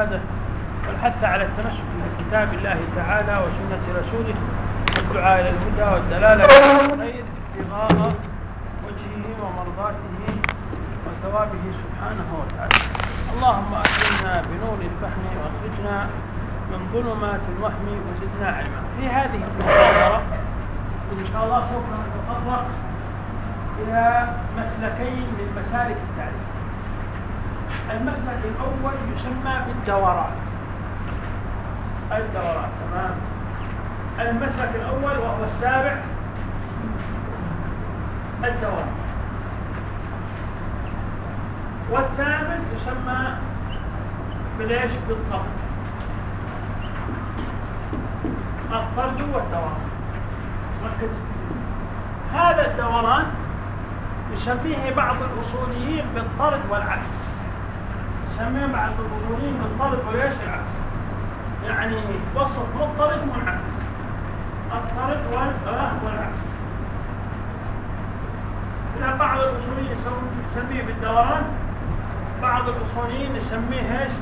والاستفادة والحث على التمسك بكتاب الله تعالى وسنة رسوله والدعاء إلى الهدى والدلالة على الخير ابتغاء وجهه ومرضاته وثوابه سبحانه وتعالى. اللهم أكرمنا بنور الفهم وأخرجنا من ظلمات الوهم وزدنا علما. في هذه المحاضرة إن شاء الله سوف نتطرق إلى مسلكين من مسالك التعليم. المسلك الأول يسمى بالدوران. الدوران تمام. المسلك الأول وهو السابع. الدوران. والثامن يسمى بالايش بالطرد الطرد والدوران. ركز هذا الدوران يسميه بعض الأصوليين بالطرد والعكس. يسميه بعض الاصوليين بالطرد وليش العكس؟ يعني وصف مضطرد منعكس الطرد والعكس. إلى بعض الأصوليين يسميه بالدوران بعض الأصوليين يسميه إيش؟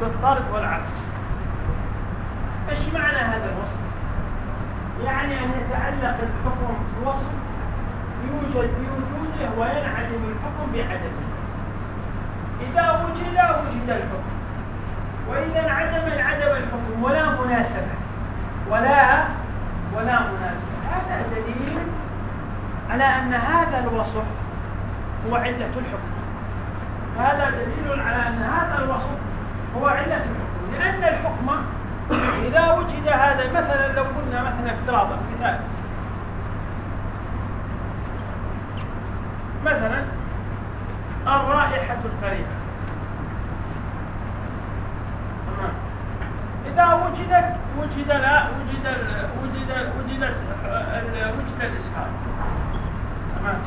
بالطرد والعكس. إيش معنى هذا الوصف؟ يعني أن يتعلق الحكم بوصف يوجد بوجوده وينعدم الحكم بعدمه. إذا وجد وجد الحكم. وإذا انعدم انعدم الحكم. ولا مناسبة. ولا ولا مناسبة. هذا دليل على أن هذا الوصف هو علة الحكم. هذا دليل على أن هذا الوصف هو علة الحكم. لأن الحكم إذا وجد هذا مثلا لو قلنا مثلا افتراضا مثال. مثلا الرائحة الكريهة تمام إذا وجدت وجد لا وجد ال وجد وجدت وجد الإسكان تمام؟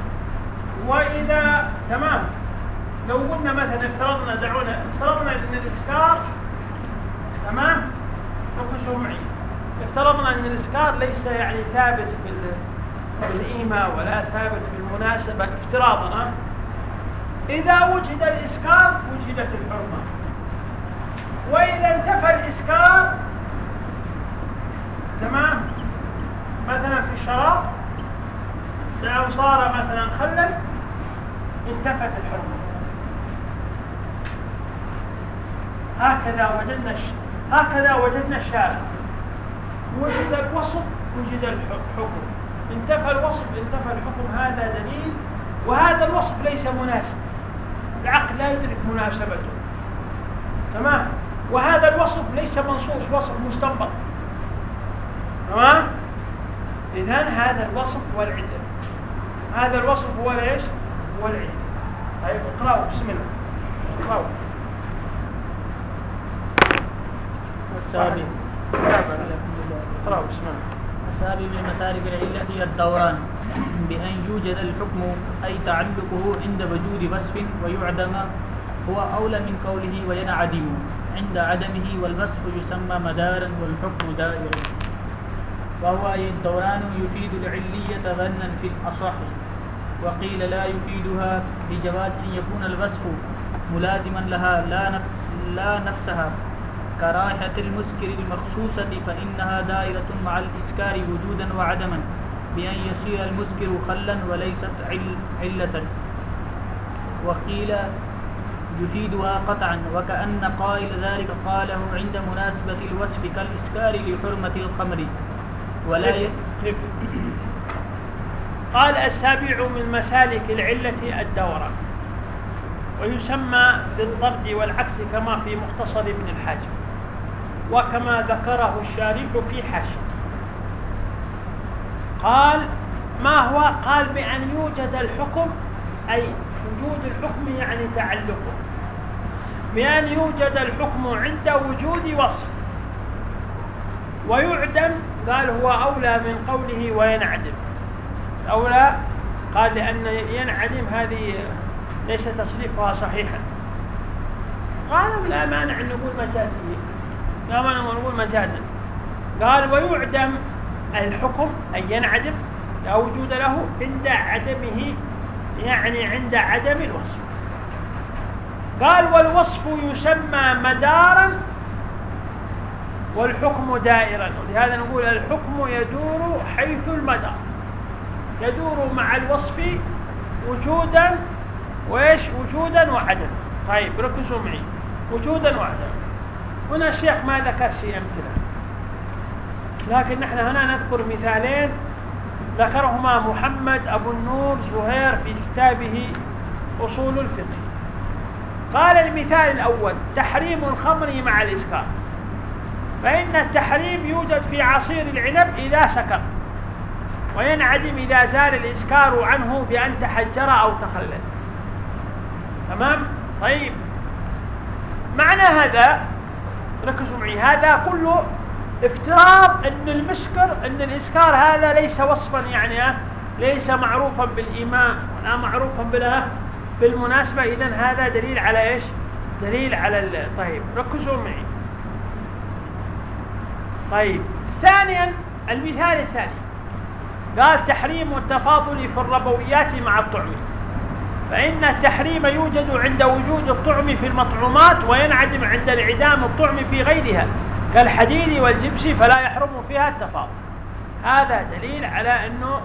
وإذا تمام؟ لو قلنا مثلا افترضنا دعونا افترضنا إن الإسكار تمام؟ ركزوا معي افترضنا إن الإسكار ليس يعني ثابت بالقيمه ولا ثابت بالمناسبه افتراضا إذا وجد الإسكار وجدت الحرمة. وإذا انتفى الإسكار تمام مثلا في الشراب لو صار مثلا خلا انتفت الحرمة. هكذا وجدنا هكذا وجدنا الشارع. وجد الوصف وجد الحكم. انتفى الوصف انتفى الحكم. هذا دليل وهذا الوصف ليس مناسب. العقل لا يدرك مناسبته. تمام؟ وهذا الوصف ليس منصوص وصف مستنبط. تمام؟ اذا هذا الوصف هو العله هذا الوصف هو ليش هو العله طيب اقرأوا. بسم الله. اقرأوا. السابع السابع من مسالك العلة هي الدوران. بأن يوجد الحكم أي تعلقه عند وجود وصف ويعدم هو أولى من قوله وينعدم. عند عدمه والوصف يسمى مدارا والحكم دائرا وهو أي الدوران يفيد العلية ظنا في الأصح وقيل لا يفيدها بجواز أن يكون الوصف ملازما لها لا, نفس لا نفسها. كرائحة المسكر المخصوصة فإنها دائرة مع الإسكار وجودا وعدما بأن يصير المسكر خلا وليست علة. وقيل يفيدها قطعا وكأن قائل ذلك قاله عند مناسبة الوصف كالإسكار لحرمة الخمر. ولا ي... قال السابع من مسالك العلة الدورة ويسمى بالضرب والعكس كما في مختصر ابن الحاجب وكما ذكره الشارح في حاشيته قال ما هو؟ قال بأن يوجد الحكم أي وجود الحكم يعني تعلقه. بأن يوجد الحكم عند وجود وصف ويعدم قال هو أولى من قوله وينعدم. أولى قال لأن ينعدم هذه ليس تصريفها صحيحا. قالوا لا مانع أن نقول مجازية. قام أنا نقول مجازا. قال ويعدم الحكم أن ينعدم لا وجود له عند عدمه يعني عند عدم الوصف. قال والوصف يسمى مدارا والحكم دائرا ولهذا نقول الحكم يدور حيث المدار يدور مع الوصف وجودا وإيش؟ وجودا وعدما طيب ركزوا معي. وجودا وعدما هنا الشيخ ما ذكر شيء امثله لكن نحن هنا نذكر مثالين. ذكرهما محمد أبو النور زهير في كتابه أصول الفقه. قال المثال الأول تحريم الخمر مع الاسكار فإن التحريم يوجد في عصير العنب إذا سكر وينعدم إذا زال الإسكار عنه بأن تحجر أو تخلل. تمام؟ طيب. معنى هذا ركزوا معي هذا كله افتراض أن المسكر أن الإسكار هذا ليس وصفا يعني ليس معروفا بالإيمان ولا معروفا بلا بالمناسبة. اذا هذا دليل على إيش؟ دليل على طيب ركزوا معي. طيب. ثانيا المثال الثاني. قال تحريم التفاضل في الربويات مع الطعم. فإن التحريم يوجد عند وجود الطعم في المطعومات وينعدم عند انعدام الطعم في غيرها كالحديد والجبس فلا يحرم فيها التفاضل. هذا دليل على أنه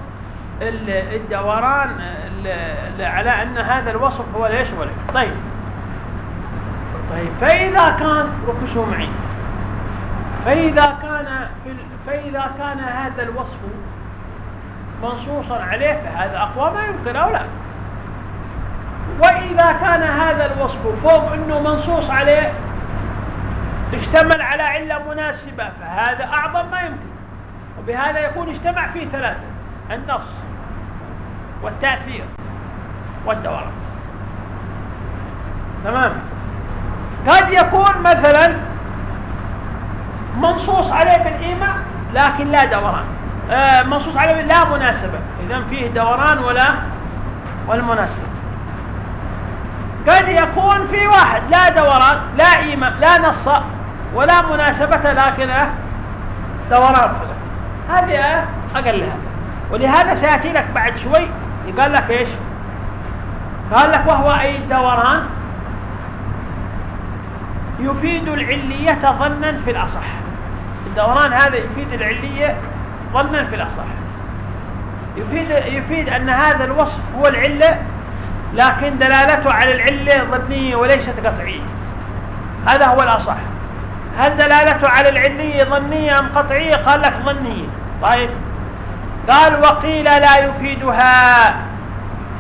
الدوران على أن هذا الوصف هو ليش ولا طيب. طيب فإذا كان ركزوا معي فإذا كان في فإذا كان هذا الوصف منصوصا عليه فهذا أقوى ما يمكن أو لا؟ وإذا كان هذا الوصف فوق أنه منصوص عليه اشتمل على علة مناسبة فهذا أعظم ما يمكن. وبهذا يكون اجتمع فيه ثلاثة النص والتأثير والدوران تمام؟ قد يكون مثلا منصوص عليه بالإيماء لكن لا دوران. آه منصوص عليه لا مناسبة. إذا فيه دوران ولا والمناسبة. قد يكون في واحد لا دوران لا إيماء لا نص ولا مناسبة لكن دوران فقط. هذه أقلها ولهذا سيأتي لك بعد شوي يقال لك إيش؟ قال لك وهو أي دوران؟ يفيد العلية ظنا في الأصح. الدوران هذا يفيد العلية ظنا في الأصح. يفيد, يفيد أن هذا الوصف هو العلة لكن دلالته على العلة ظنية وليست قطعية. هذا هو الأصح. هل دلالته على العلية ظنية أم قطعية؟ قال لك ظنية. طيب. قال وقيل لا يفيدها.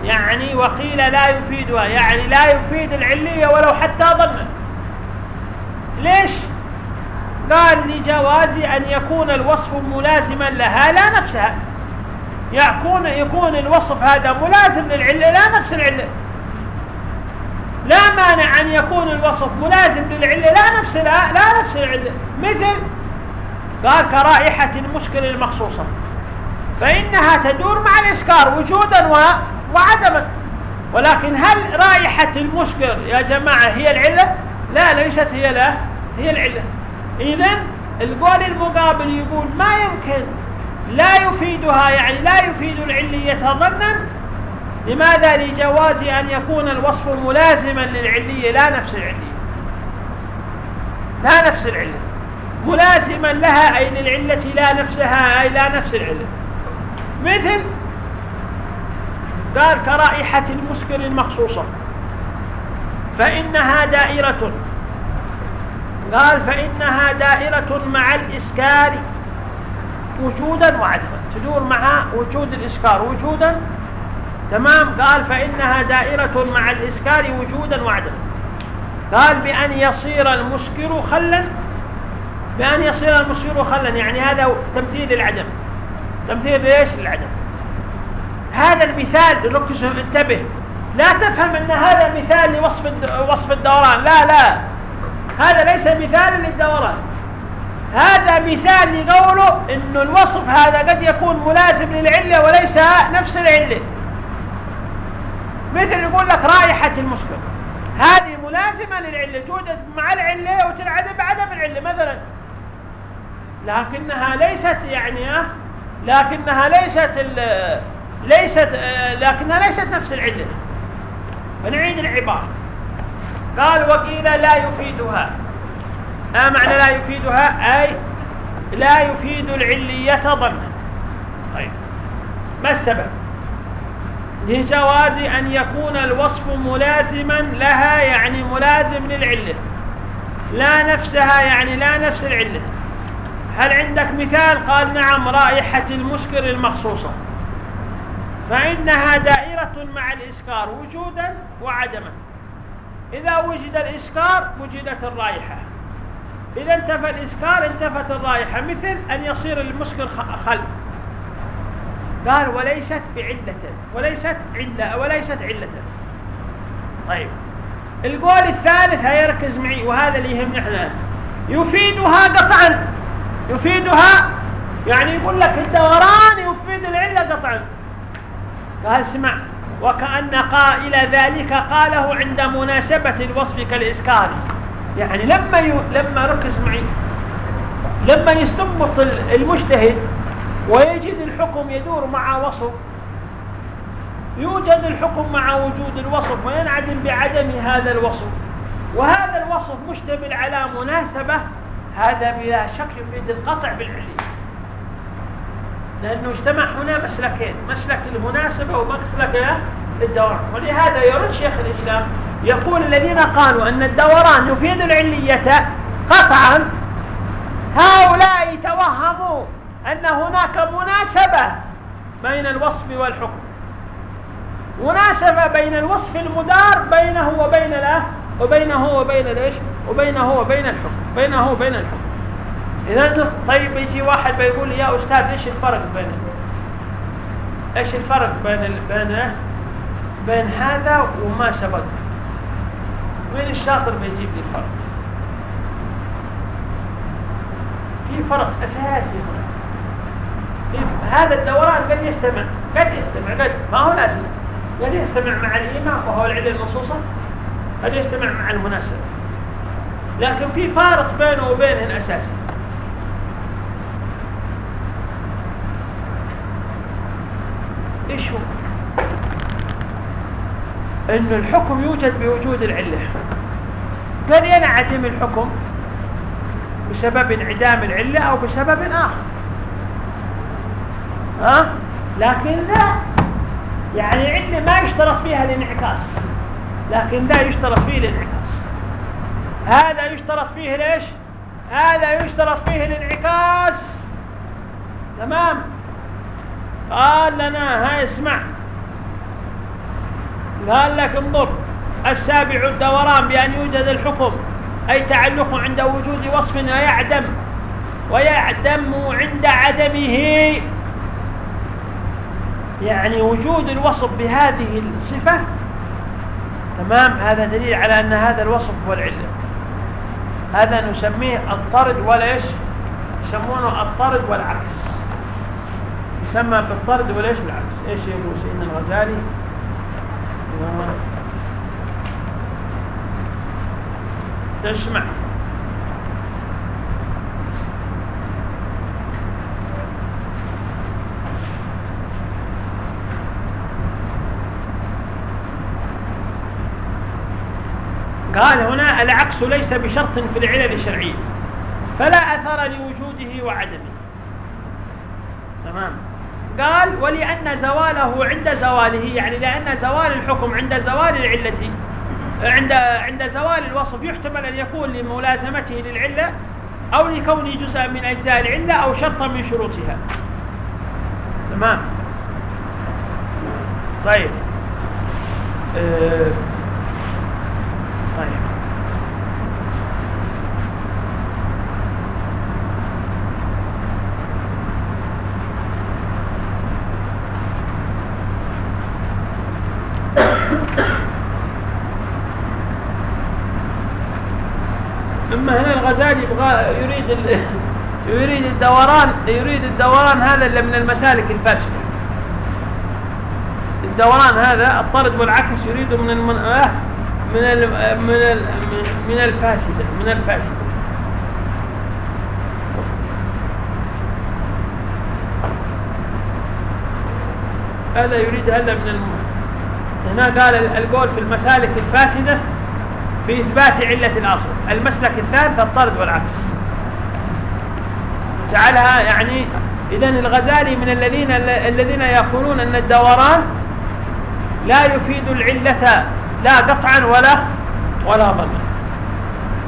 يعني وقيل لا يفيدها. يعني لا يفيد العلية ولو حتى ظنا. قال لجواز أن يكون الوصف ملازما لها لا نفسها. يكون يكون الوصف هذا ملازم للعلة لا نفس العلة. لا مانع أن يكون الوصف ملازم للعلة لا نفس لا, لا نفس العلة. مثل قال كرائحة المشكل المخصوصة. فإنها تدور مع الإسكار وجودا وعدما. ولكن هل رائحة المشكل يا جماعة هي العلة؟ لا ليست هي لا هي العلة. اذا القول المقابل يقول ما يمكن. لا يفيدها يعني لا يفيد العلية ظنا لماذا؟ لجواز أن يكون الوصف ملازما للعلية لا نفس العلية لا نفس العلة ملازما لها أي للعلة لا نفسها أي لا نفس العلة مثل قال كرائحة المسكر المخصوصة. فإنها دائرة. قال فإنها دائرة مع الإسكار. وجودا وعدما تدور مع وجود الإسكار. وجودا؟ تمام. قال فإنها دائرة مع الإسكار وجودا وعدما قال بأن يصير المسكر خلا. بأن يصير المسكر خلا. يعني هذا تمثيل العدم. تمثيل ليش للعدم هذا المثال ركز انتبه لا تفهم أن هذا مثال لوصف وصف الدوران. لا لا. هذا ليس مثال للدوران. هذا مثال لقوله انه الوصف هذا قد يكون ملازم للعلة وليس نفس العلة. مثل يقول لك رائحة المسكر هذه ملازمة للعلة توجد مع العلة وتنعدم بعدم العلة مثلا. لكنها ليست يعني لكنها ليست ليست لكنها ليست نفس العلة. فنعيد العبارة. قال وقيل لا يفيدها. ما معنى لا يفيدها؟ أي لا يفيد العلية ظنا طيب. ما السبب؟ لجواز أن يكون الوصف ملازما لها يعني ملازم للعلة. لا نفسها يعني لا نفس العلة. هل عندك مثال؟ قال نعم رائحة المسكر المخصوصة. فإنها دائرة مع الإسكار وجودا وعدما. إذا وجد الإسكار وجدت الرائحة. إذا انتفى الإسكار انتفت الرائحة. مثل أن يصير المسكر خل قال وليست بعلة وليست علة وليست علة. طيب. القول الثالث هيركز معي وهذا اللي يهمنا إحنا. يفيدها قطعا. يفيدها يعني يقول لك الدوران يفيد العلة قطعا. قال اسمع. وكأن قائل ذلك قاله عند مناسبة الوصف كالإسكار يعني لما ي... لما ركز معي لما يستنبط المجتهد ويجد الحكم يدور مع وصف يوجد الحكم مع وجود الوصف وينعدم بعدم هذا الوصف. وهذا الوصف مشتمل على مناسبة هذا بلا شك يفيد القطع بالعلية. لأنه اجتمع هنا مسلكين مسلك المناسبة ومسلك الدوران. ولهذا يرد شيخ الإسلام يقول الذين قالوا أن الدوران يفيد العلية قطعا هؤلاء توهموا أن هناك مناسبة بين الوصف والحكم. مناسبة بين الوصف المدار بينه وبين له وبينه وبين الايش وبينه وبين الحكم بينه وبين الحكم. إذا طيب يجي واحد بيقول لي يا أستاذ إيش الفرق بين إيش الفرق بين بين بين هذا وما سبق. وين الشاطر بيجيب لي الفرق؟ في فرق أساسي هنا. هذا الدوران قد يستمع قد يستمع قد ما هو لازم. قد يستمع مع الإيماء وهو العلة النصوصة قد يستمع مع المناسبة. لكن في فارق بينه وبينهن أساسي إيش هو ان الحكم يوجد بوجود العلة. قد ينعدم الحكم بسبب انعدام العلة أو بسبب آخر. ها؟ لكن لا. يعني عله ما يشترط فيها الانعكاس. لكن ذا يشترط فيه الانعكاس. هذا يشترط فيه ليش؟ هذا يشترط فيه الانعكاس. تمام؟ قال لنا هاي اسمع. قال لك انظر السابع الدوران بأن يوجد الحكم أي تعلق عند وجود وصف ويعدم ويعدم عند عدمه. يعني وجود الوصف بهذه الصفة تمام؟ هذا دليل على أن هذا الوصف هو العلة. هذا نسميه الطرد ولا إيش يسمونه الطرد والعكس. يسمى بالطرد وليش بالعكس. إيش يقول سيدنا الغزالي؟ تسمع قال هنا العكس ليس بشرط في العلل الشرعية فلا أثر لوجوده وعدمه. تمام؟ قال ولأن زواله عند زواله يعني لأن زوال الحكم عند زوال العلة عند عند زوال الوصف يحتمل أن يكون لملازمته للعلة أو لكونه جزءا من أجزاء العلة أو شرطا من شروطها. تمام؟ طيب. آه طيب اما هنا الغزالي يبغى يريد. يريد الدوران يريد الدوران هذا اللي من المسالك الفاسده الدوران هذا الطرد والعكس يريد من المن... من ال... من ال... من الفاسده من الفاسده هذا يريد هذا من الم... هنا قال القول في المسالك الفاسده في إثبات علة الأصل. المسلك الثاني فالطرد والعكس. جعلها يعني إذا الغزالي من الذين الذين يقولون أن الدوران لا يفيد العلة لا قطعا ولا ولا ظنا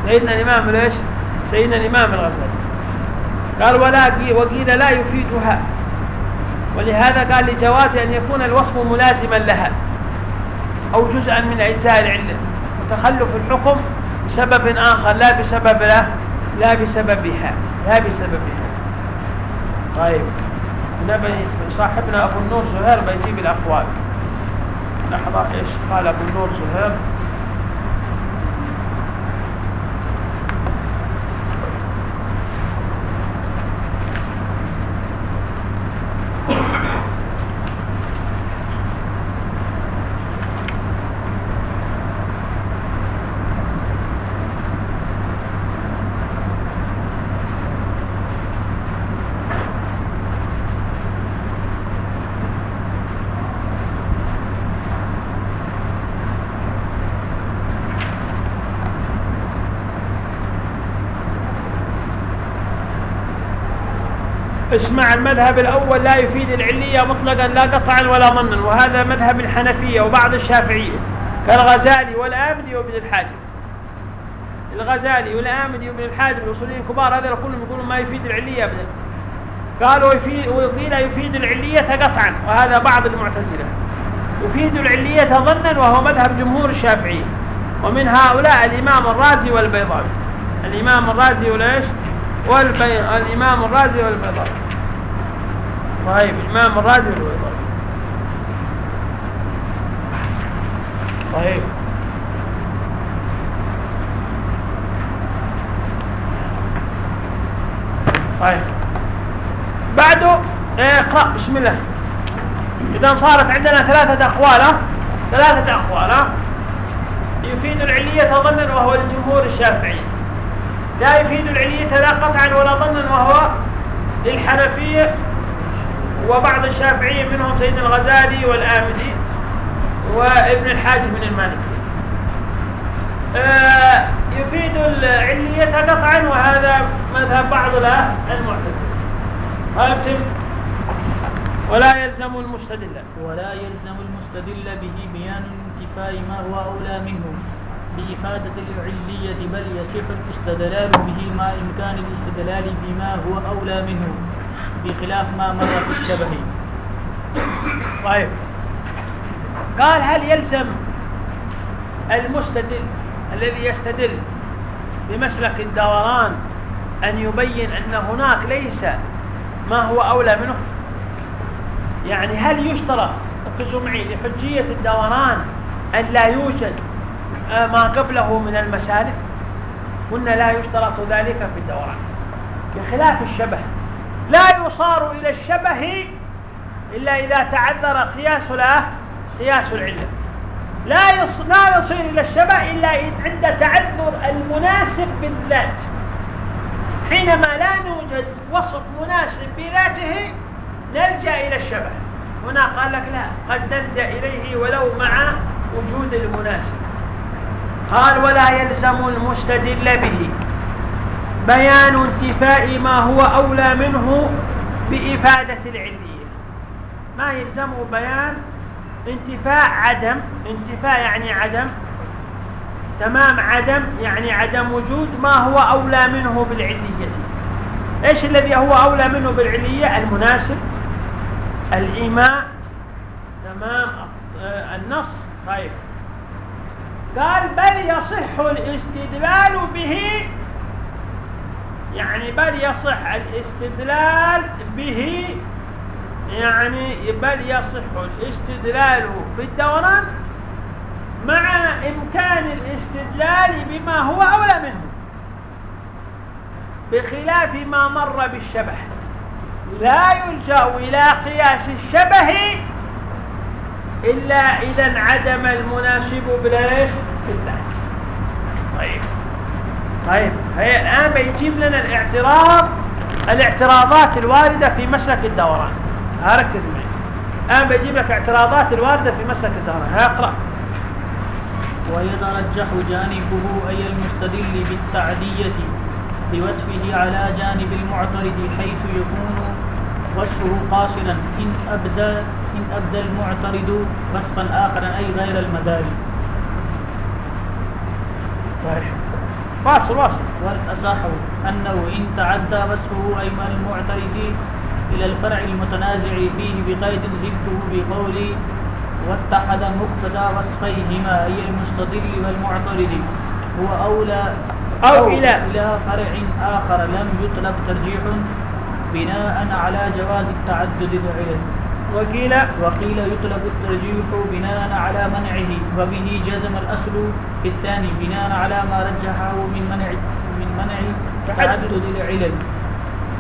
سيدنا الإمام ليش؟ سيدنا الإمام الغزالي. قال ولا وقيل لا يفيدها. ولهذا قال لجواز أن يكون الوصف ملازما لها أو جزءا من أجزاء العلة. وتخلف الحكم بسبب آخر لا بسبب لا لا بسببها لا بسببها. طيب صاحبنا أبو النور زهير بيجيب الأقوال لحظة إيش؟ قال أبو النور زهير اسمع المذهب الأول لا يفيد العلية مطلقا لا قطعا ولا ضمنا وهذا مذهب الحنفية وبعض الشافعية كالغزالي والآمدي وابن الحاجب. الغزالي والآمدي وابن الحاجب الأصوليين الكبار هذول كلهم يقولون ما يفيد العلية أبدا. قالوا يفيد وقيل يفيد العلية قطعا وهذا بعض المعتزلة. يفيد العلية ظنا وهو مذهب جمهور الشافعية. ومن هؤلاء الإمام الرازي والبيضاوي. الإمام الرازي وليش والبي... الإمام الرازي والبيضاوي. طيب الرازي والبيضاوي طيب. طيب. بعده اقرأ بسم الله. إذا صارت عندنا ثلاثة أقوال ثلاثة أقوال يفيد العلية ظنا وهو الجمهور الشافعي. لا يفيد العلية لا قطعا ولا ظنا وهو للحنفية وبعض الشافعية منهم سيدنا الغزالي والآمدي وابن الحاج من المالكي آه يفيد العلية قطعا وهذا مذهب بعض المعتزلة. فهمتم ولا يلزم المستدل. ولا يلزم المستدل به بيان انتفاء ما هو أولى منه بإفادة العلية بل يصح الاستدلال به مع إمكان الاستدلال بما هو أولى منه. بخلاف ما مر في الشبه طيب. قال هل يلزم المستدل الذي يستدل بمسلك الدوران أن يبين أن هناك ليس ما هو أولى منه؟ يعني هل يشترط ركزوا معي لحجية الدوران أن لا يوجد ما قبله من المسالك؟ قلنا لا يشترط ذلك في الدوران. بخلاف الشبه. لا يصار إلى الشبه إلا إذا تعذر قياس قياس العلة. لا لا يصير إلى الشبه إلا عند تعذر المناسب بالذات. حينما لا نوجد وصف مناسب بذاته نلجأ إلى الشبه. هنا قال لك لا قد نلجأ إليه ولو مع وجود المناسب. قال ولا يلزم المستدل به. بيان انتفاء ما هو أولى منه بإفادة العلية ما يلزمه بيان انتفاء عدم انتفاء يعني عدم تمام عدم يعني عدم وجود ما هو أولى منه بالعلية. إيش الذي هو أولى منه بالعلية؟ المناسب الإيماء تمام النص. طيب. قال بل يصح الاستدلال به يعني بل يصح الاستدلال به يعني بل يصح الاستدلال بالدوران مع إمكان الاستدلال بما هو أولى منه بخلاف ما مر بالشبه. لا يلجأ إلى قياس الشبه إلا إذا انعدم المناسب بالذات. طيب. طيب. هي الآن بيجيب لنا الاعتراض الاعتراضات الواردة في مسلك الدوران. هركز معي. الآن بيجيب لك اعتراضات الواردة في مسلك الدوران. هاقرأ ويترجح جانبه أي المستدل بالتعدية بوصفه على جانب المعترض حيث يكون وصفه قاصرا إن أبدى إن أبدى المعترض وصفا آخر أي غير المداري. طيب. واصل واصل. والأصح أنه إن تعدى وصفه أي من المعترض إلى الفرع المتنازع فيه بقيد زدته بقول واتحد مقتضى وصفيهما أي المستدل والمعترض. هو أولى أو إلى. إلى فرع آخر لم يطلب ترجيح بناء على جواز التعدد العلم وقيل وقيل يطلب الترجيح بناء على منعه وبه جزم الأصل في الثاني بناء على ما رجحه من منع من منع تعدد العلل.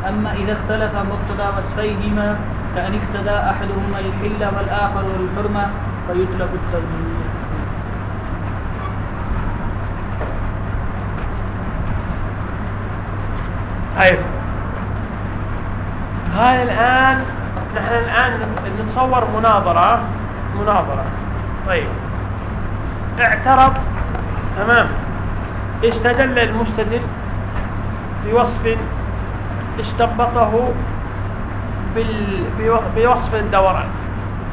أما إذا اختلف مقتضى وصفيهما كأن اقتضى أحدهما الحل والآخر الحرمة فيطلب الترجيح. طيب. هاي الآن نحن الآن نتصور مناظرة. مناظرة. طيب. اعترض. تمام. استدل المستدل بوصف استنبطه. بوصف الدوران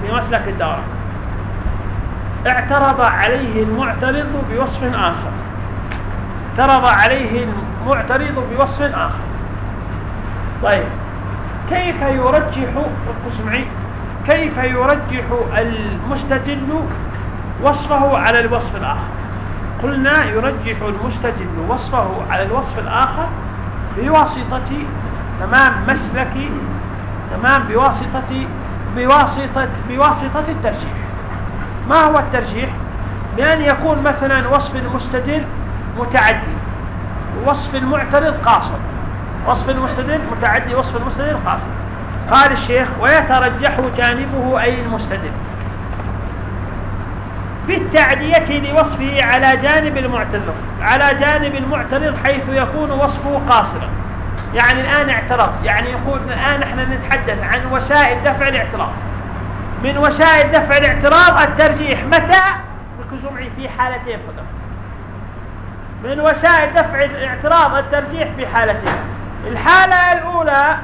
بمسلك الدوران اعترض عليه المعترض بوصف آخر. اعترض عليه المعترض بوصف آخر. طيب. كيف يرجح معي كيف يرجح المستدل وصفه على الوصف الآخر؟ قلنا يرجح المستدل وصفه على الوصف الآخر بواسطة تمام مسلك تمام بواسطة بواسطة بواسطة الترجيح. ما هو الترجيح؟ بأن يكون مثلا وصف المستدل متعدي ووصف المعترض قاصر. وصف المستدل متعدي وصف المستدل قاصر قال الشيخ ويترجح جانبه أي المستدل. بالتعدية لوصفه على جانب المعترض على جانب المعترض حيث يكون وصفه قاصرا يعني الآن اعترض يعني يقول الآن إحنا نتحدث عن وسائل دفع الاعتراض. من وسائل دفع الاعتراض الترجيح متى؟ ركزوا معي في حالتين فقط. من وسائل دفع الاعتراض الترجيح في حالتين. الحالة الأولى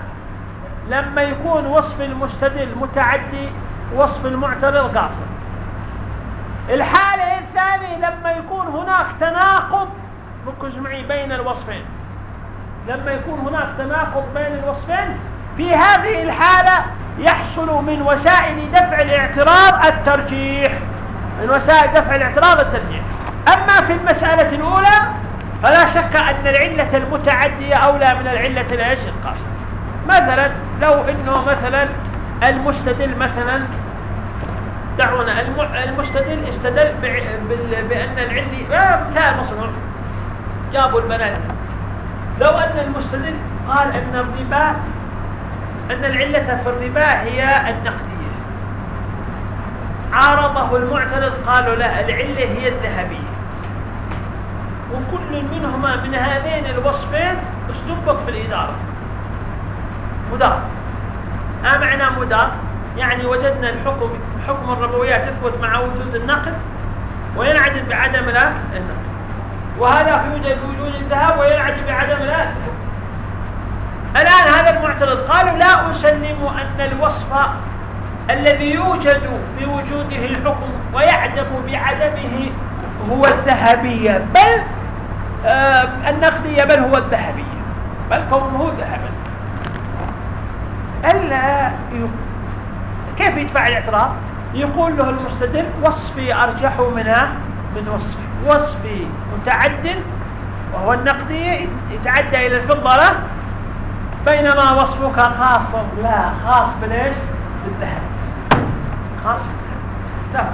لما يكون وصف المستدل متعدي وصف المعترض قاصر. الحالة الثانية لما يكون هناك تناقض ركز معي بين الوصفين. لما يكون هناك تناقض بين الوصفين في هذه الحالة يحصل من وسائل دفع الاعتراض الترجيح. من وسائل دفع الاعتراض الترجيح. أما في المسألة الأولى فلا شك أن العلة المتعدية أولى من العلة الايش القاصرة مثلا لو أنه مثلا المستدل مثلا دعونا المستدل استدل بأن العلي مثال مصنوع جابوا البنات. لو أن المستدل قال أن الربا أن العلة في الربا هي النقدية. عارضه المعترض قالوا لا العلة هي الذهبية. وكل منهما من هذين الوصفين استنبط في الإدارة. مدار. ما معنى مدار. يعني وجدنا الحكم حكم الربويات يثبت مع وجود النقد وينعدم بعدم النقد. وهذا يوجد بوجود الذهب وينعدم بعدم الآن هذا المعترض قالوا لا أسلم أن الوصف الذي يوجد بوجوده الحكم ويعدم بعدمه هو الذهبية بل آه النقدية بل هو الذهبية بل كونه ذهبا. ألا كيف يدفع الاعتراض؟ يقول له المستدل وصفي أرجح منها من وصفي. وصفي متعد وهو النقدي يتعدى إلى الفضة له بينما وصفك خاص لا خاص بالذهب. خاص بالذهب.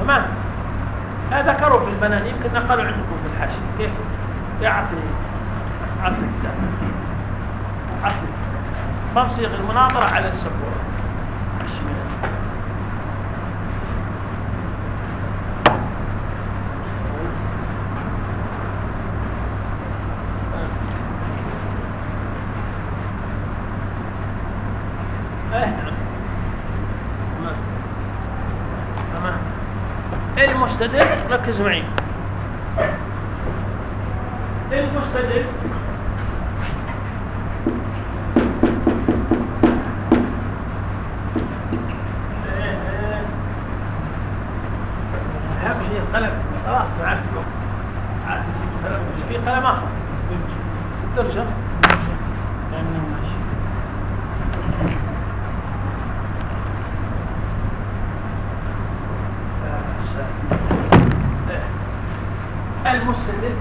تمام. ذكروا في البنان يمكن نقلوا عندكم في الحاشية. كيف؟ يعطي عطي الكتاب. عطي بنصيغ المناظرة على السبورة. المستدل؟ ركز معي المستدل اهم شيء القلم خلاص ما عرفت الوقت عرفت القلم في قلم اخر درجه المستدل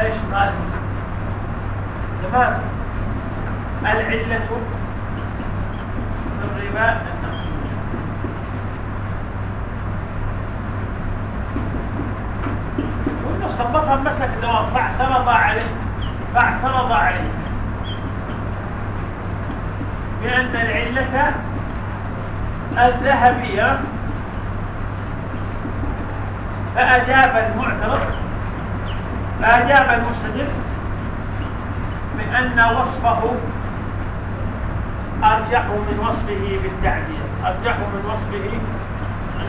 إيش قال المستدل تمام العلة في الربا والنسخة بطل مسك دوام فاعترض عليه فاعترض عليه بأن العلة الذهبية فأجاب المعترض فأجاب المستدل بأن وصفه أرجح من وصفه بالتعديل. أرجح من وصفه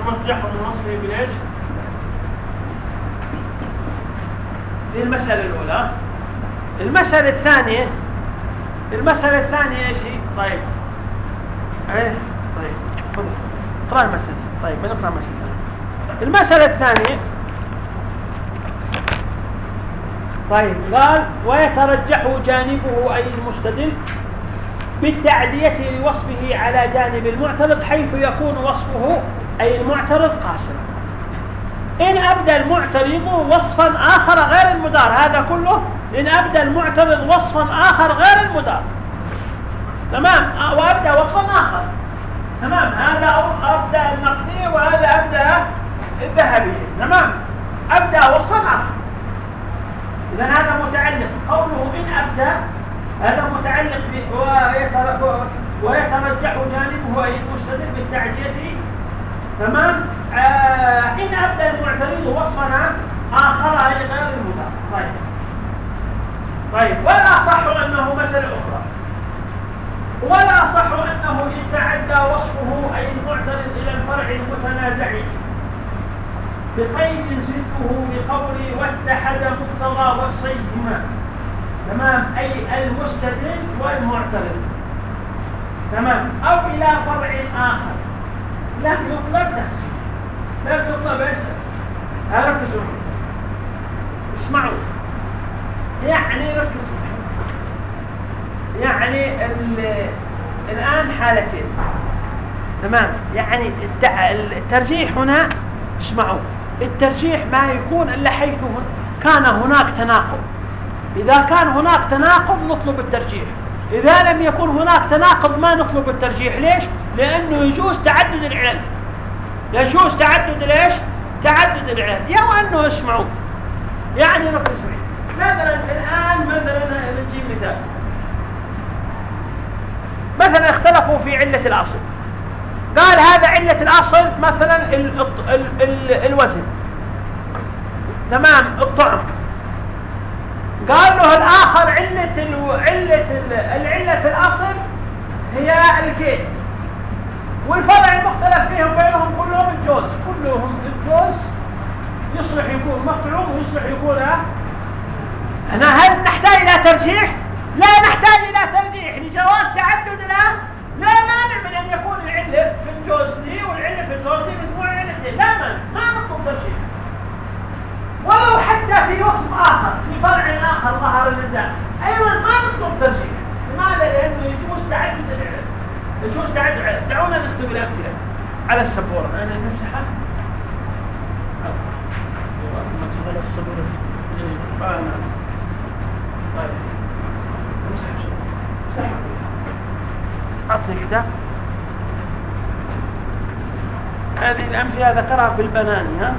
أرجح من وصفه بليش؟ دي المسألة الأولى. المسألة الثانية المسألة الثانية إيش هي؟ طيب. إيه؟ طيب. خذ. اقرأ المسألة. طيب بنقرا المسألة؟ المسألة الثانية. طيب قال ويترجح جانبه أي المستدل بالتعدية لوصفه على جانب المعترض حيث يكون وصفه أي المعترض قاصرا. إن أبدى المعترض وصفا آخر غير المدار. هذا كله إن أبدى المعترض وصفا آخر غير المدار. تمام؟ وأبدى وصفا آخر. تمام؟ هذا أبدى النقدي وهذا أبدى الذهبي تمام؟ أبدى وصفا آخر إذا هذا متعلق قوله إن أبدى هذا متعلق ويترجح جانبه أي المستدل بالتعدية تمام؟ آه إن أبدى المعترض وصفنا آخر أي غير المضاف طيب. طيب. ولا صح أنه مسألة أخرى. ولا صح أنه يتعدى وصفه أي المعترض إلى الفرع المتنازع. بقيد زده بقولي واتحد مقتضى وصيهما تمام؟ أي المستدل والمعترض. تمام؟ أو إلى فرع آخر. لم يطلب تفسير لم يطلب إيش؟ ركزوا. اسمعوا. يعني ركزوا. يعني الآن حالتين. تمام؟ يعني الترجيح هنا اسمعوا. الترجيح ما يكون إلا حيث كان هناك تناقض. إذا كان هناك تناقض نطلب الترجيح. إذا لم يكن هناك تناقض ما نطلب الترجيح. ليش؟ لأنه يجوز تعدد العلل. يجوز تعدد ليش؟ تعدد العلل. يا أنه اسمعوا. يعني رب اسمعي. مثلا الآن مثلا نجيب مثال. مثلا اختلفوا في علة الأصل. قال هذا علة الأصل مثلا ال ال ال الوزن. تمام الطعم قال له الآخر علة علة العلة في الأصل هي الكيل. والفرع المختلف فيهم بينهم كلهم الجوز. كلهم الجوز يصلح يكون مطعوم ويصلح يكون هنا هل نحتاج إلى ترجيح؟ لا نحتاج إلى ترجيح. لجواز تعدد لا. لا مانع من أن يكون العلة في الجوز دي والعلة في الجوز دي مجموع علتين. لا مانع. ما نطلب ترجيح. ولو حتى في وصف آخر في فرع آخر ظهر النزاع أيضا ما نطلب ترجيح لماذا؟ لأنه يجوز تعدد العلم. يجوز تعدد العلم. دعونا نكتب الأمثلة. على السبورة. أنا نمسحها على السبورة طيب أعطني كتاب هذه الأمثلة ذكرها في البناني ها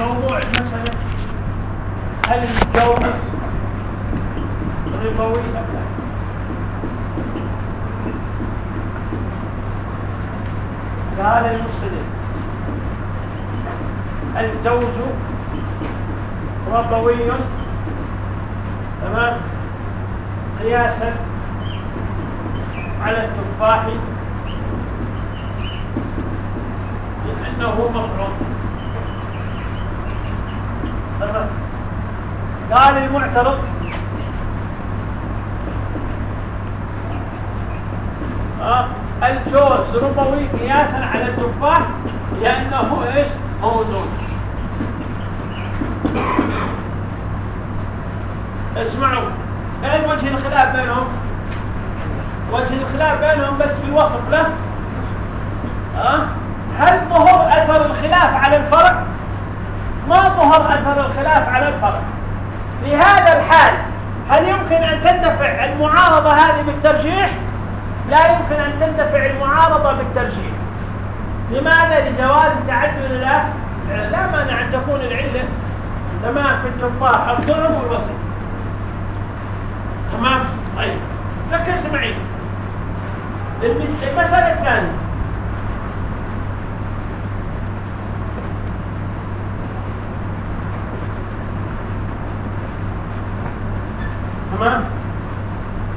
موضوع المسألة هل الجوز ربوي أم لا قال المسلم الجوز ربوي تمام قياسا على التفاح لأنه مفعول تمام قال المعترض آه الجوز ربوي قياسا على التفاح لأنه إيش موزون اسمعوا اين وجه الخلاف بينهم وجه الخلاف بينهم بس في الوصف له أه؟ هل ظهر اثر الفرق؟ ما ظهر أثر الخلاف على الفرق. في هذا الحال هل يمكن أن تندفع المعارضة هذه بالترجيح؟ لا يمكن أن تندفع المعارضة بالترجيح. لماذا؟ لجواز تعدد لا لا مانع أن تكون العلة تمام في التفاح الطعم والوسط تمام؟ طيب. ركز معي المسألة الثانية. تمام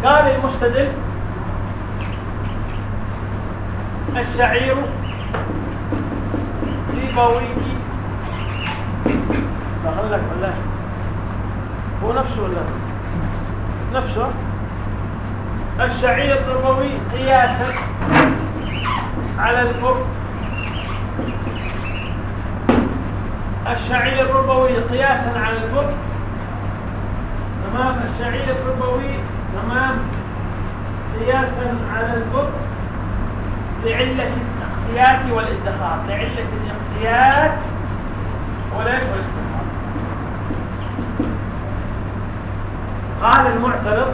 قال المستدل الشعير ربوي لك ولا؟ هو نفسه ولا؟ نفسه. الشعير ربوي قياسا على البر. الشعير الربوي قياسا على البر. تمام. الشعير الربوي تمام. قياسا على البر لعلة الاقتيات والادخار لعلة الاقتيات والادخار. قال المعترض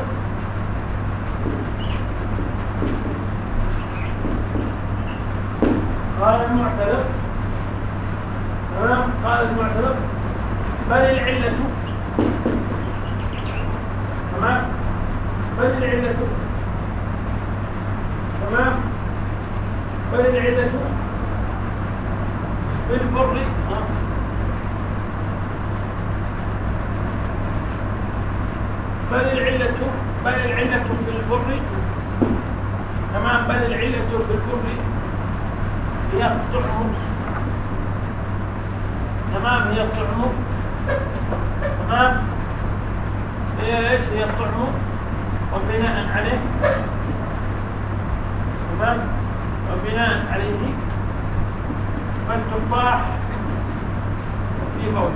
قال المعترض تمام. قال المعترض بل العلة تمام؟ بل العلة تمام؟ بل العلة في البر بل العلة بل العلة في البر تمام؟ بل العلة في البر هي الطعم تمام؟ هي الطعم تمام؟ إيش هي الطعم وبناء عليه. تمام؟ وبناء عليه. فالتفاح في بول.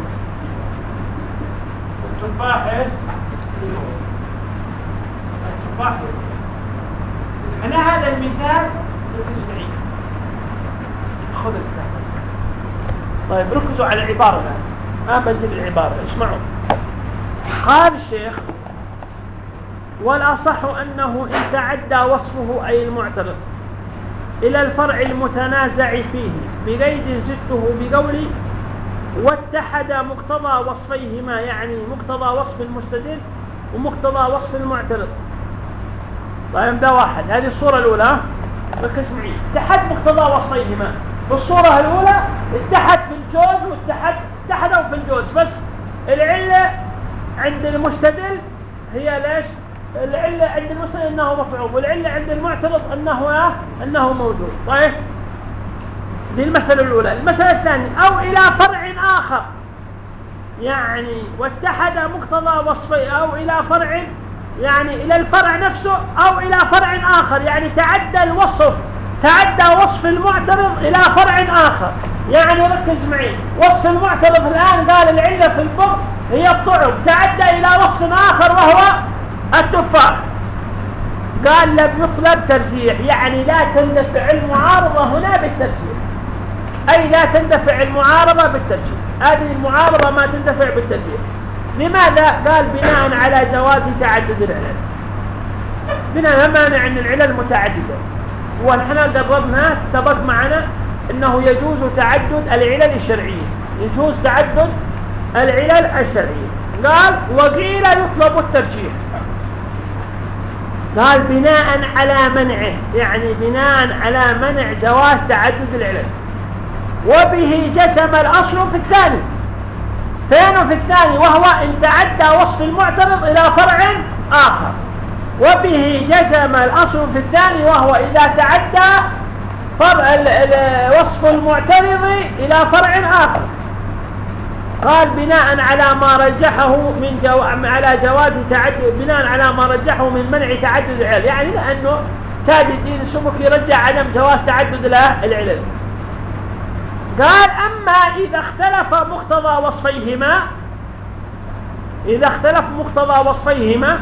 التفاح إيش؟ في بول. التفاح. في أنا هذا المثال تسمعين خذ الكتاب طيب ركزوا على العبارة الآن ما بنجي العبارة. اسمعوا. قال الشيخ والأصح أنه إن تعدى وصفه أي المعترض إلى الفرع المتنازع فيه بقيد زدته بقولي واتحد مقتضى وصفيهما يعني مقتضى وصف المستدل ومقتضى وصف المعترض. طيب ده واحد. هذه الصورة الأولى. ركز معي اتحد مقتضى وصفيهما بالصورة الأولى اتحد في الجوز واتحد اتحدوا في الجوز. بس العلة عند المستدل هي ليش؟ العلة عند المستدل أنه مفعول والعلة عند المعترض أنه أنه موجود. طيب؟ دي المسألة الأولى. المسألة الثانية أو إلى فرع آخر. يعني واتحد مقتضى وصفي أو إلى فرع يعني إلى الفرع نفسه أو إلى فرع آخر. يعني تعدى الوصف تعدى وصف المعترض إلى فرع آخر. يعني ركز معي وصف المعترض الآن قال العلة في البر هي الطعم. تعدى إلى وصف آخر وهو التفاح. قال لم يطلب ترجيح. يعني لا تندفع المعارضة هنا بالترجيح. أي لا تندفع المعارضة بالترجيح. هذه المعارضة ما تندفع بالترجيح. لماذا؟ قال بناء على جواز تعدد العلل. بناء مانع أن العلل متعددة. ونحن قررنا سبق معنا إنه يجوز تعدد العلل الشرعية. يجوز تعدد العلل الشرعية. قال وقيل يطلب الترجيح قال بناء على منعه يعني بناء على منع جواز تعدد العلل. وبه جسم الأصل في الثاني. فين في الثاني؟ وهو إن تعدى وصف المعترض إلى فرع آخر. وبه جزم الأصل في الثاني وهو إذا تعدى فرع وصف المعترض إلى فرع آخر. قال بناء على ما رجحه من جو... على جواز تعدد بناء على ما رجحه من منع تعدد العلل. يعني لأنه تاج الدين السبكي رجع عدم جواز تعدد العلل. قال أما إذا اختلف مقتضى وصفيهما إذا اختلف مقتضى وصفيهما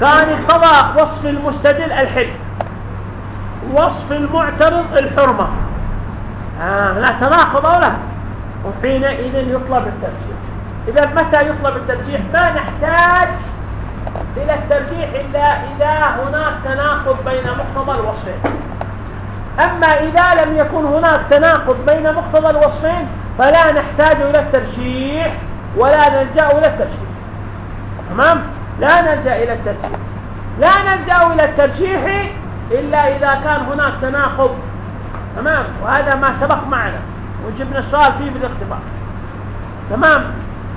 كان اقتضى وصف المستدل الحل وصف المعترض الحرمة. آه لا تناقض أو لا وحينئذ يطلب الترجيح. إذا متى يطلب الترجيح؟ ما نحتاج إلى الترجيح إلا إذا هناك تناقض بين مقتضى الوصفين. أما إذا لم يكن هناك تناقض بين مقتضى الوصفين فلا نحتاج إلى الترجيح ولا نلجأ إلى الترجيح. تمام؟ لا نلجأ إلى الترجيح. لا نلجأ إلى الترجيح إلا إذا كان هناك تناقض. تمام؟ وهذا ما سبق معنا. وجبنا السؤال فيه بالاختبار. تمام؟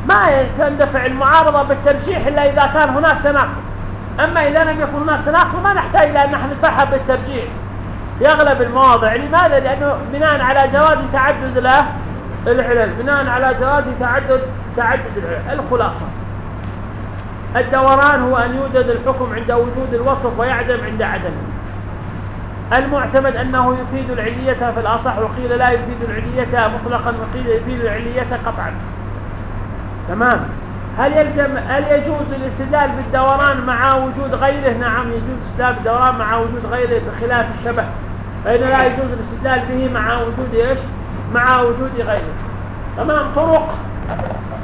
ما تندفع المعارضة بالترجيح إلا إذا كان هناك تناقض. أما إذا لم يكن هناك تناقض ما نحتاج إلى أن نحن ندفعها بالترجيح. في أغلب المواضع لماذا؟ لأنه بناء على جواز تعدد له العلل بناء على جواز تعدد تعدد العلل. الخلاصة. الدوران هو أن يوجد الحكم عند وجود الوصف ويعدم عند عدمه. المعتمد أنه يفيد العلية في الأصح وقيل لا يفيد العلية مطلقا وقيل يفيد العلية قطعا. تمام. هل يلزم هل يجوز الاستدلال بالدوران مع وجود غيره؟ نعم يجوز الاستدلال بالدوران مع وجود غيره بخلاف الشبه فإنه لا يجوز الاستدلال به مع وجود إيش؟ مع وجود غيره. تمام. طرق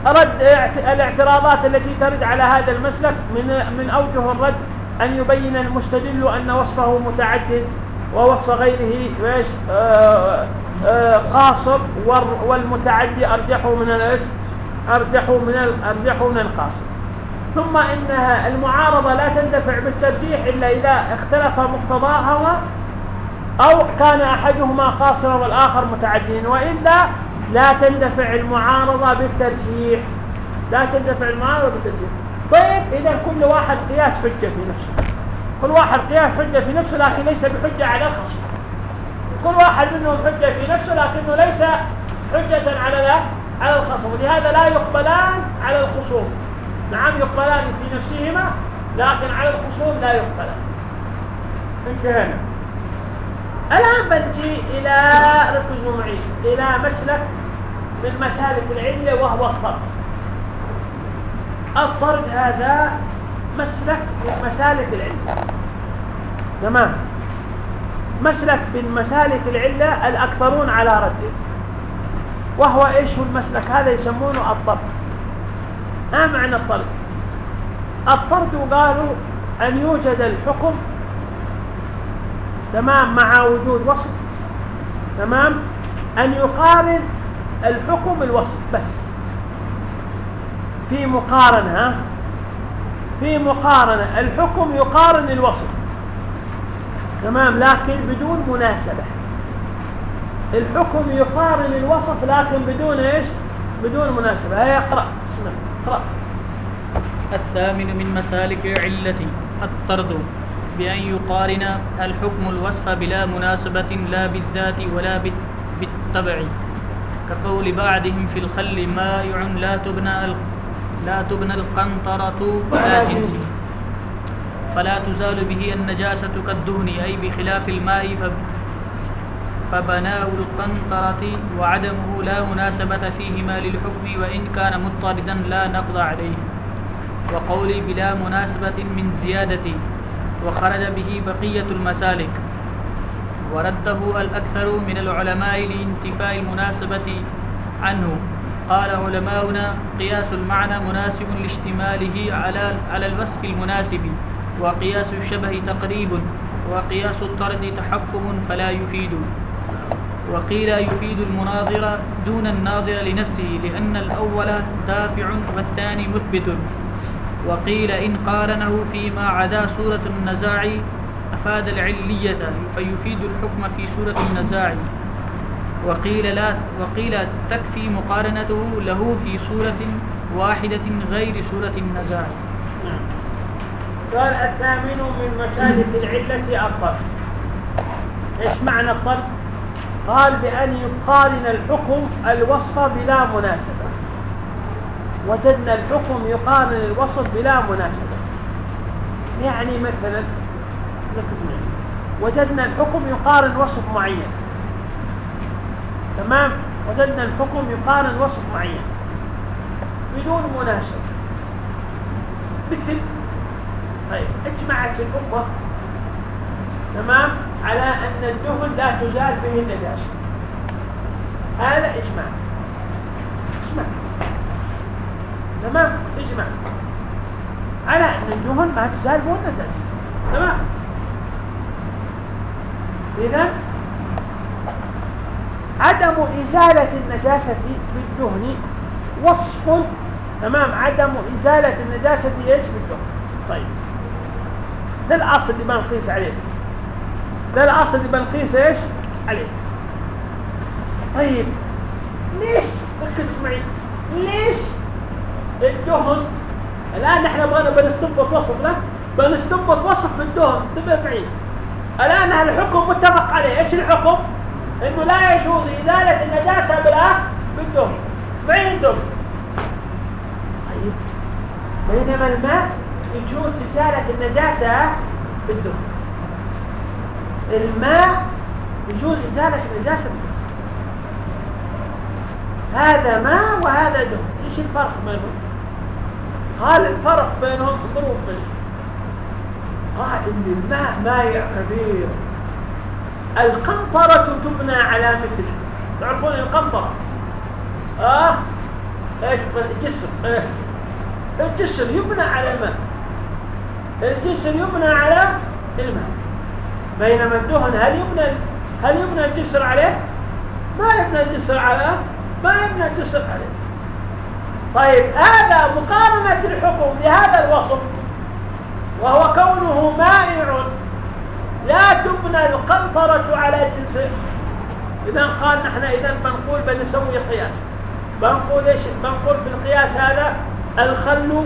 رد الاعتراضات التي ترد على هذا المسلك من من أوجه الرد أن يبين المستدل أن وصفه متعدد ووصف غيره إيش؟ آه، آه، قاصر والمتعدي ارجح من إيش؟ ارجح من ارجح من القاصر ثم إنها المعارضة لا تندفع بالترجيح إلا إذا اختلف مقتضاها أو كان أحدهما قاصرا والآخر متعديا. وإلا لا تندفع المعارضة بالترجيح. لا تندفع المعارضة بالترجيح. طيب إذا كل واحد قياس حجة في نفسه. كل واحد قياس حجة في نفسه لكن ليس بحجة على الخصم كل واحد منهم حجة في نفسه لكنه ليس حجة على لا على الخصم. ولهذا لا يقبلان على الخصوم. نعم يقبلان في نفسهما لكن على الخصوم لا يقبلان. انتهينا. الآن بنجي إلى ركزوا معي إلى مسلك من مسالك العلة وهو الطرد. الطرد هذا مسلك من مسالك العلة تمام؟ مسلك من مسالك العلة الأكثرون على رده وهو إيش هو المسلك هذا؟ يسمونه الطرد. ما معنى الطرد؟ الطرد قالوا أن يوجد الحكم. تمام؟ مع وجود وصف. تمام؟ أن يقارن الحكم الوصف بس. في مقارنة في مقارنة الحكم يقارن الوصف. تمام؟ لكن بدون مناسبة. الحكم يقارن الوصف لكن بدون إيش؟ بدون مناسبة. هيا اقرأ. الله اقرأ. الثامن من مسالك العلة الطرد بأن يقارن الحكم الوصف بلا مناسبة لا بالذات ولا بالتبع كقول بعضهم في الخل مائع لا تبنى لا تبنى القنطرة على جنس. فلا تزال به النجاسة كالدهن أي بخلاف الماء فبناه القنطرة وعدمه لا مناسبة فيهما للحكم وإن كان مضطردا لا نقض عليه. وقولي بلا مناسبة من زيادة وخرج به بقية المسالك. ورده الأكثر من العلماء لانتفاء المناسبة عنه. قال علماؤنا قياس المعنى مناسب لاشتماله على على الوصف المناسب وقياس الشبه تقريب وقياس الطرد تحكم فلا يفيد. وقيل يفيد المناظر دون الناظر لنفسه لأن الأول دافع والثاني مثبت. وقيل إن قارنه فيما عدا سورة النزاع أفاد العلية فيفيد الحكم في سورة النزاع. وقيل لا وقيل تكفي مقارنته له في سورة واحدة غير سورة النزاع. قال الثامن من مشاهد العلة الطرد إيش معنى الطرد قال بأن يقارن الحكم الوصف بلا مناسبة. وجدنا الحكم يقارن الوصف بلا مناسبة. يعني مثلا وجدنا الحكم يقارن وصف معين. تمام؟ وجدنا الحكم يقارن وصف معين. بدون مناسبة مثل طيب اجمعت الأمة تمام؟ على أن الدهن لا تزال به النجاسة هذا إجماع. إجماع. تمام؟ إجماع. على أن الدهن ما تزال به النجاسة تمام؟ إذا عدم إزالة النجاسة بالدهن وصف تمام. عدم إزالة النجاسة إيش؟ بالدهن طيب. ده الأصل اللي بنقيس عليه. ده الأصل اللي بنقيس إيش؟ عليه. طيب. ليش؟ ركز معي ليش الدهن؟ الآن نحن بغينا بنستنبط وصف له بنستنبط وصف بالدهن انتبه معي. الآن الحكم متفق عليه. إيش الحكم؟ إنه لا يجوز إزالة النجاسة بالآه بالدهن معي أنتم طيب. بينما الماء يجوز إزالة النجاسة بالدهن الماء يجوز إزالة النجاسة بالدهن هذا ماء وهذا دهن إيش الفرق بينهم؟ قال الفرق بينهم منه قال إن الماء مايع كبير. القنطرة تبنى على مثله تعرفون القنطرة؟ آه؟ إيش الجسر إيه؟ الجسر يبنى على الماء. الجسر يبنى على الماء. بينما الدهن هل يبنى هل يبنى الجسر عليه؟ ما يبنى الجسر على ما يبنى الجسر عليه. طيب هذا مقارنة الحكم لهذا الوصف وهو كونه مائع لا تبنى القنطرة على جنسه. إذا قال نحن إذا بنقول بنسوي قياس. بنقول إيش؟ بنقول في القياس هذا الخل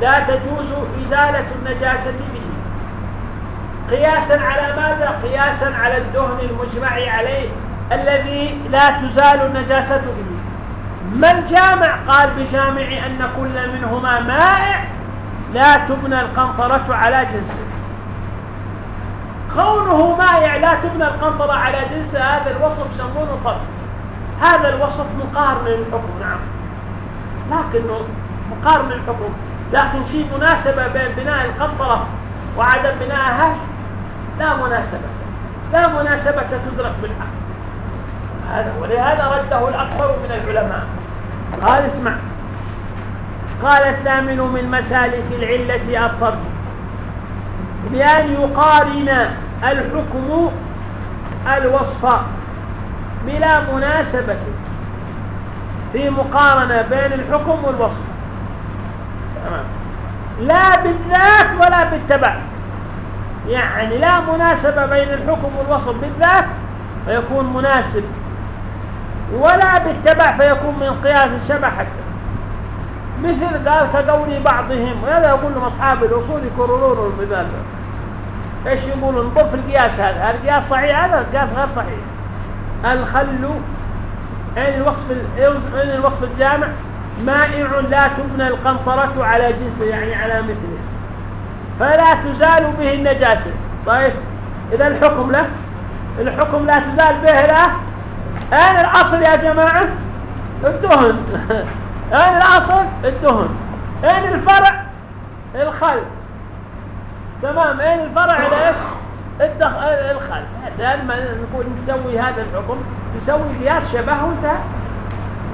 لا تجوز إزالة النجاسة به. قياسا على ماذا؟ قياسا على الدهن المجمع عليه الذي لا تزال النجاسة به. ما الجامع؟ قال بجامع أن كل منهما مائع. لا تبنى القنطرة على جنسه. كونه مائع لا تبنى القنطرة على جنسه هذا الوصف يسمونه طرد هذا الوصف مقارن للحكم نعم. لكنه مقارن للحكم. لكن في مناسبة بين بناء القنطرة وعدم بنائها لا مناسبة. لا مناسبة تدرك بالحق. هذا ولهذا رده الأكثر من العلماء. قال اسمع. قال الثامن من مسالك العلة الطرد. بأن يقارن الحكم الوصف بلا مناسبة في مقارنة بين الحكم والوصف. تمام. لا بالذات ولا بالتبع. يعني لا مناسبة بين الحكم والوصف بالذات فيكون مناسب ولا بالتبع فيكون من قياس الشبه حتى. مثل قال كقول بعضهم وهذا يقول لهم أصحاب الأصول يكررون المثال إيش يقولون نضف القياس هذا. هذا القياس صحيح هذا؟ القياس غير صحيح. الخل عين الوصف عين الوصف الجامع؟ مائع لا تبنى القنطرة على جنسه يعني على مثله. فلا تزال به النجاسة. طيب إذا الحكم له؟ الحكم لا تزال به له. أين الأصل يا جماعة؟ الدهن. أين الأصل الدهن. أين الفرع؟ الخل تمام. أين الفرع ليش الدخ... الخل لما نقول نسوي هذا الحكم. نسوي قياس شبه وانتهى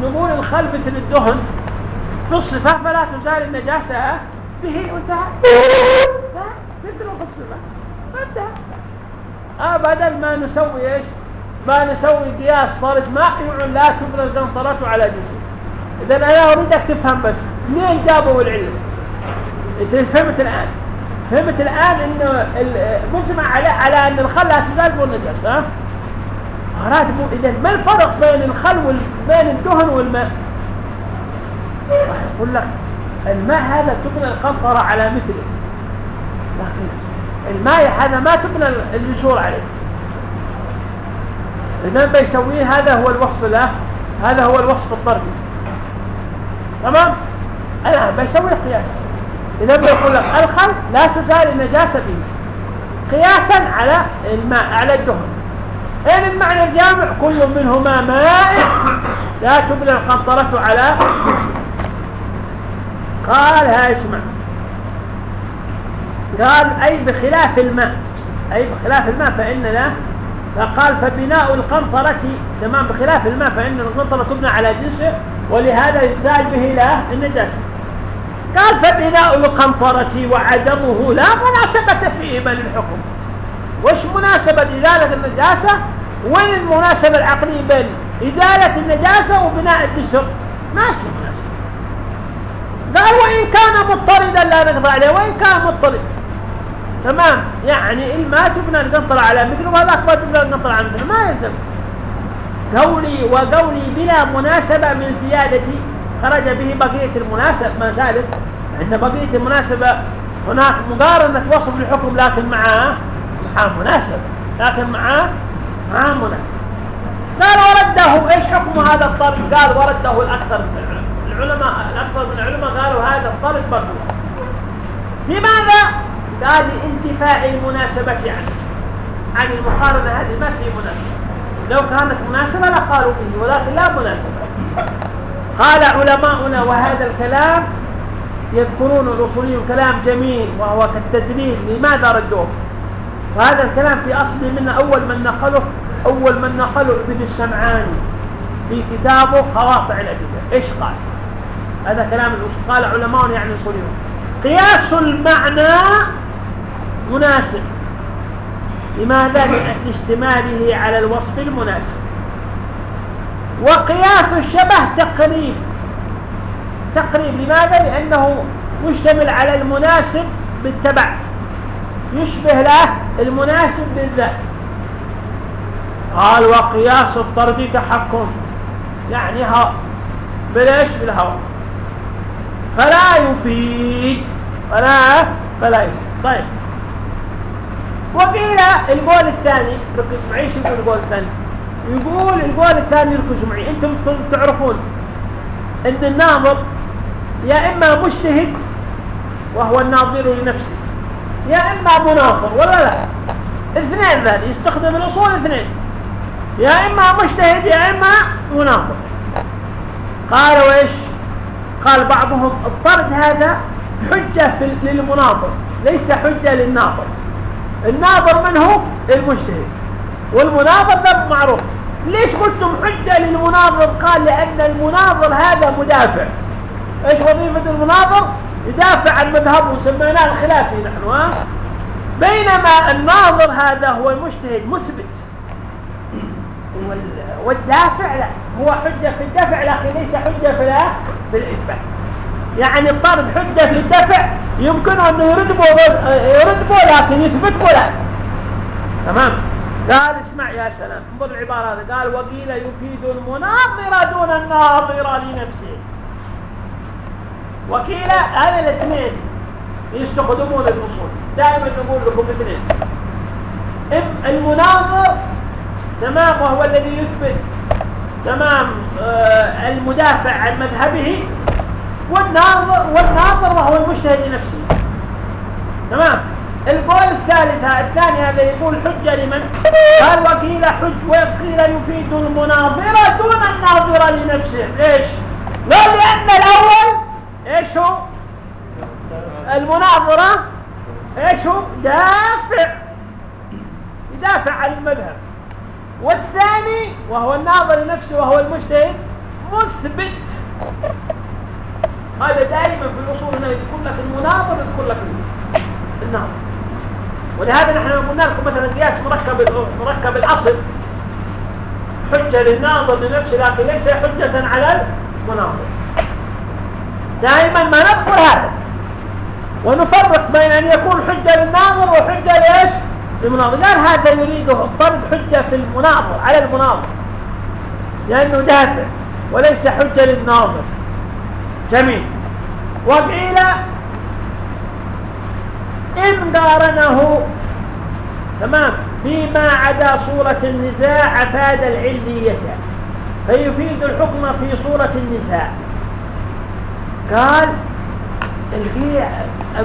نقول الخل مثل الدهن. في الصفة فلا تزال النجاسة به وانتهى. مثله في الصفة انتهى. بدل ما نسوي إيش؟ ما نسوي قياس طارد مائع لا تبنى القنطرة على جنسه إذا أنا أريدك تفهم بس منين جابوا العلم؟ أنت فهمت الآن. فهمت الآن إنه المجمع على على أن الخل لا تزال بالنجس ها؟ اراد اذا ما الفرق بين الخل وبين الدهن والماء؟ راح يقول لك الماء هذا تبنى القنطرة على مثله. لكن الماء هذا ما تبنى الجسور عليه. الإمام بيسويه هذا هو الوصف له. هذا هو الوصف الضربي تمام؟ الآن بيسوي قياس. إذا بيقول لك الخل لا تزال النجاسة فيه. قياسا على الماء على الدهن. اين المعنى الجامع؟ كل منهما ماء. لا تبنى القنطرة على قال ها اسمع. قال أي بخلاف الماء. أي بخلاف الماء فإن لا فقال فبناء القنطرة تمام بخلاف الماء فإن القنطرة تبنى على جنسه. ولهذا يزال به لا النجاسة قال فبناء القنطرة وعدمه لا مناسبة فيهما للحكم وش مناسبة إزالة النجاسة؟ وين المناسبة العقلية؟ بين إزالة النجاسة وبناء الجسر. ماشي مناسبة. قال وإن كان مضطردا لا نقدر عليه وإن كان مضطرد. تمام. يعني الماء تبنى القنطرة على مثله وهذاك ما تبنى القنطرة على مثله. ما يلزم. قولي وقولي بلا مناسبة من زيادة خرج به بقية المناسبة ما زالت. عند بقية المناسبة هناك مقارنة وصف الحكم لكن معاه معاه مناسبة لكن معاه معاه مناسبة قال ورده. إيش حكم هذا الطرد قال ورده الأكثر من العلماء. الأكثر من العلماء قالوا هذا الطرد مردود لماذا؟ قال لانتفاء المناسبة عنه. عن المقارنة هذه ما في مناسبة. لو كانت مناسبة لقالوا به ولكن لا مناسبة. قال علماؤنا وهذا الكلام يذكرون الأصوليون كلام جميل وهو كالتدليل لماذا ردوه؟ وهذا الكلام في أصل من أول من نقله أول من نقله ابن السمعاني في كتابه قواطع الأدلة. إيش قال؟ هذا كلام قال علماؤنا يعني الأصوليون قياس المعنى مناسب. لماذا؟ لأجل اشتماله على الوصف المناسب. وقياس الشبه تقريب. تقريب لماذا؟ لأنه مشتمل على المناسب بالتبع. يشبه له المناسب بالذات. قال وقياس الطرد تحكم. يعني ها بلاش بالهواء. فلا يفيد. فلا فلا يفيد. طيب. وقيل القول الثاني ركز معي إيش يقول القول الثاني؟ يقول القول الثاني ركز معي أنتم تعرفون ان الناظر يا إما مجتهد وهو الناظر لنفسه يا إما مناظر ولا لا؟ اثنين ذلك يستخدم الأصول اثنين يا إما مجتهد يا إما مناظر قالوا إيش قال بعضهم الطرد هذا حجة للمناظر ليس حجة للناظر الناظر من هو المجتهد. والمناظر ده معروف. ليش قلتم حجة للمناظر؟ قال لأن المناظر هذا مدافع. إيش وظيفة المناظر؟ يدافع عن مذهبه سميناه الخلافي نحن ها؟ بينما الناظر هذا هو المجتهد مثبت. والدافع لا هو حجة في الدفع لكن ليس حجة في في الإثبات. يعني الطالب حجة في الدفع يمكنه أنه يردبه يردبه لكن يثبته لا تمام؟ قال اسمع يا سلام انظر العبارة هذا قال وقيل يفيد المناظر دون الناظر لنفسه. وقيل هذا الاثنين يستخدمون الفصول دائما نقول لكم اثنين المناظر تمام وهو الذي يثبت تمام آه المدافع عن مذهبه والناظر والناظر وهو المجتهد لنفسه. تمام؟ القول الثالث الثاني هذا يقول حجة لمن؟ قال وقيل حج وقيل يفيد المناظرة دون الناظر لنفسه. ليش قال لأن الأول إيش هو؟ المناظرة إيش هو؟ دافع. يدافع عن المذهب. والثاني وهو الناظر لنفسه وهو المجتهد مثبت. هذا دائما في الأصول هنا يذكر لك المناظر يذكر لك الناظر ولهذا نحن قلنا لكم مثلا قياس مركب مركب الاصل حجة للناظر لنفسه لكن ليس حجة على المناظر. دائما ما نذكر هذا. ونفرق بين أن يكون حجة للناظر وحجة لإيش؟ المناظر قال هذا يريد الضرب حجة في المناظر على المناظر. لأنه دافع وليس حجة للناظر. جميل. وقيل إن قارنه تمام فيما عدا صورة النزاع أفاد العلية فيفيد الحكم في صورة النزاع. قال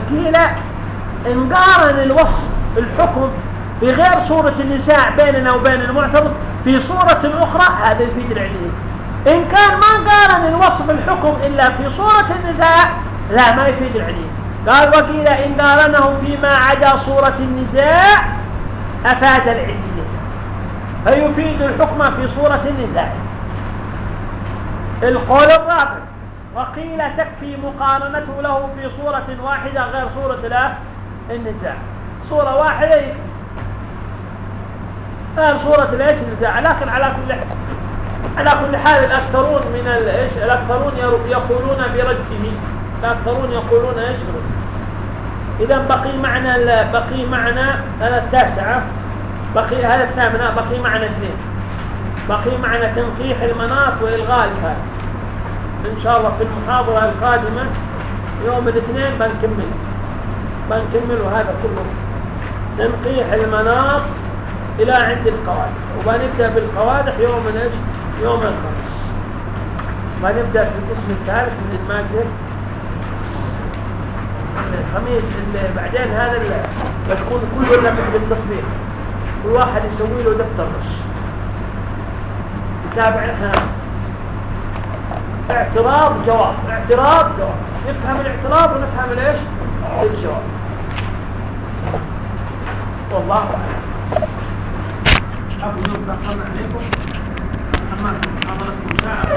قيل إن قارن الوصف الحكم في غير صورة النزاع بيننا وبين المعترض في صورة أخرى هذا يفيد العلية إن كان ما قارن الوصف الحكم إلا في صورة النزاع لا ما يفيد العلية قال وقيل إن قارنه فيما عدا صورة النزاع أفاد العلية فيفيد الحكم في صورة النزاع. القول الرابع وقيل تكفي مقارنته له في صورة واحدة غير صورة النزاع. صورة واحدة يكفي غير صورة النزاع لكن على كل حال. على كل حال الأكثرون من الايش الأكثرون يقولون برده الأكثرون يقولون إيش؟ إذا بقي معنا بقي معنا هذا التاسعة. بقي هذا الثامنة بقي معنا اثنين. بقي معنا تنقيح المناط وإلغاء الفاء. إن شاء الله في المحاضرة القادمة يوم الاثنين بنكمل. بنكمل هذا كله. تنقيح المناط إلى عند القوادح. وبنبدأ بالقوادح يوم إيش؟ يوم الخميس. بنبدأ في القسم الثالث من المادة؟ الخميس بعدين هذا بتكون كله لك بالتطبيق كل واحد يسوي له دفتر بس. يتابع إحنا. اعتراض جواب. اعتراض جواب. نفهم الاعتراض ونفهم ليش الجواب. والله أعلم. أبو نور عليكم. أما حضرتكم ساعة